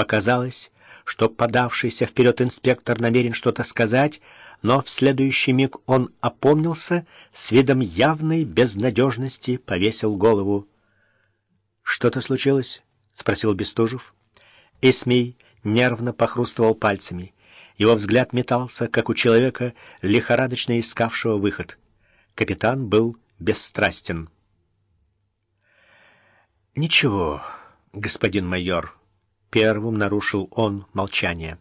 Показалось, что подавшийся вперед инспектор намерен что-то сказать, но в следующий миг он опомнился, с видом явной безнадежности повесил голову. «Что-то случилось?» — спросил Бестужев. Исмей нервно похрустывал пальцами. Его взгляд метался, как у человека, лихорадочно искавшего выход. Капитан был бесстрастен. «Ничего, господин майор», — первым нарушил он молчание.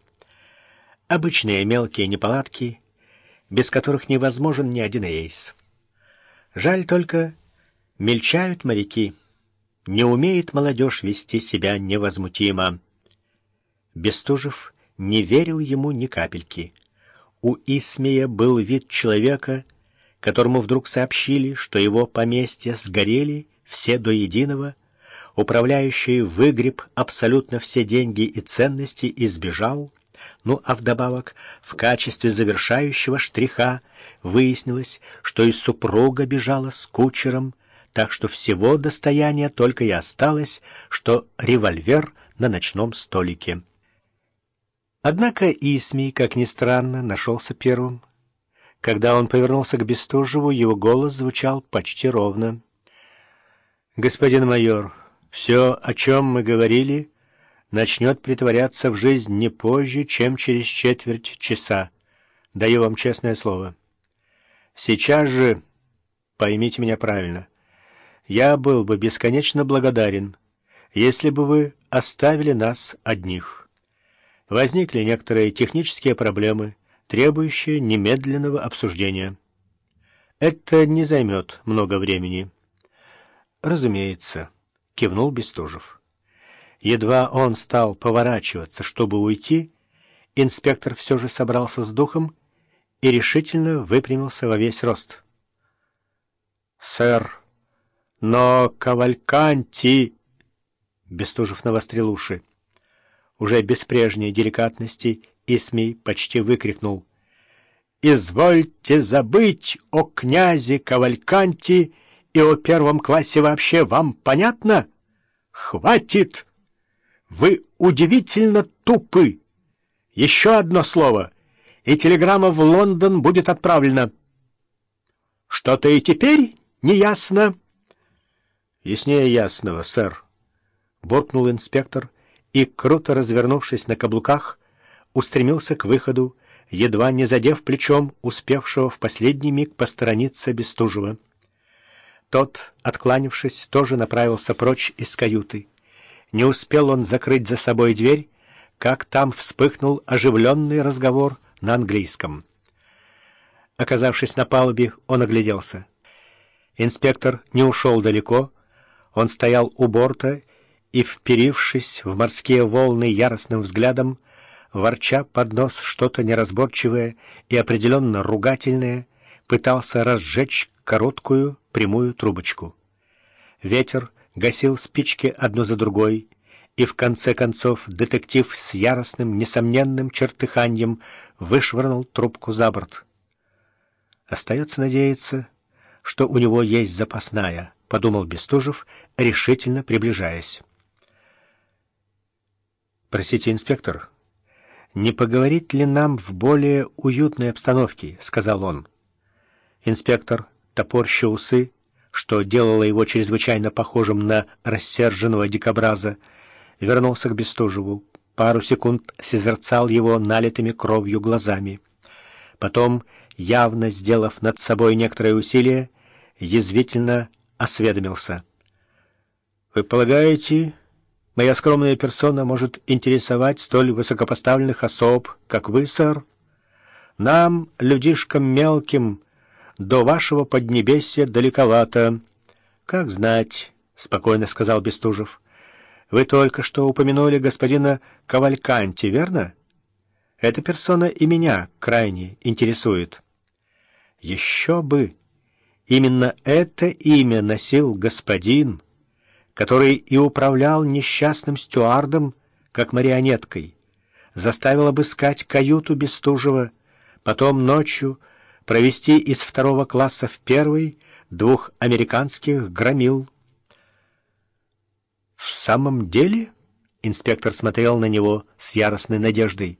«Обычные мелкие неполадки, без которых невозможен ни один рейс. Жаль только, мельчают моряки, не умеет молодежь вести себя невозмутимо». Бестужев не верил ему ни капельки. У Исмея был вид человека, которому вдруг сообщили, что его поместья сгорели все до единого, Управляющий выгреб абсолютно все деньги и ценности и сбежал. Ну а вдобавок, в качестве завершающего штриха выяснилось, что и супруга бежала с кучером, так что всего достояния только и осталось, что револьвер на ночном столике. Однако Исмий, как ни странно, нашелся первым. Когда он повернулся к Бестужеву, его голос звучал почти ровно. «Господин майор, все, о чем мы говорили, начнет притворяться в жизнь не позже, чем через четверть часа. Даю вам честное слово. Сейчас же, поймите меня правильно, я был бы бесконечно благодарен, если бы вы оставили нас одних. Возникли некоторые технические проблемы, требующие немедленного обсуждения. Это не займет много времени. Разумеется кивнул Бестужев. Едва он стал поворачиваться, чтобы уйти, инспектор все же собрался с духом и решительно выпрямился во весь рост. «Сэр, но Кавальканти...» Бестужев навострил уши. Уже без прежней деликатности Исмей почти выкрикнул. «Извольте забыть о князе Кавальканти и о первом классе вообще вам понятно? Хватит! Вы удивительно тупы. Еще одно слово, и телеграмма в Лондон будет отправлена. Что-то и теперь не ясно. Яснее ясного, сэр, — буркнул инспектор и, круто развернувшись на каблуках, устремился к выходу, едва не задев плечом успевшего в последний миг посторониться Бестужева. Тот, откланившись, тоже направился прочь из каюты. Не успел он закрыть за собой дверь, как там вспыхнул оживленный разговор на английском. Оказавшись на палубе, он огляделся. Инспектор не ушел далеко, он стоял у борта и, вперившись в морские волны яростным взглядом, ворча под нос что-то неразборчивое и определенно ругательное, пытался разжечь короткую прямую трубочку. Ветер гасил спички одну за другой, и в конце концов детектив с яростным, несомненным чертыханьем вышвырнул трубку за борт. Остается надеяться, что у него есть запасная, — подумал Бестужев, решительно приближаясь. «Простите, инспектор, не поговорить ли нам в более уютной обстановке?» — сказал он. Инспектор топорща усы, что делало его чрезвычайно похожим на рассерженного дикобраза, вернулся к Бестужеву, пару секунд созерцал его налитыми кровью глазами. Потом, явно сделав над собой некоторое усилие, язвительно осведомился. «Вы полагаете, моя скромная персона может интересовать столь высокопоставленных особ, как вы, сэр? Нам, людишкам мелким, — до вашего поднебесья далековато. — Как знать, — спокойно сказал Бестужев. — Вы только что упомянули господина Кавальканти, верно? Эта персона и меня крайне интересует. — Еще бы! Именно это имя носил господин, который и управлял несчастным стюардом, как марионеткой, заставил обыскать каюту Бестужева, потом ночью провести из второго класса в первый двух американских громил. «В самом деле?» Инспектор смотрел на него с яростной надеждой.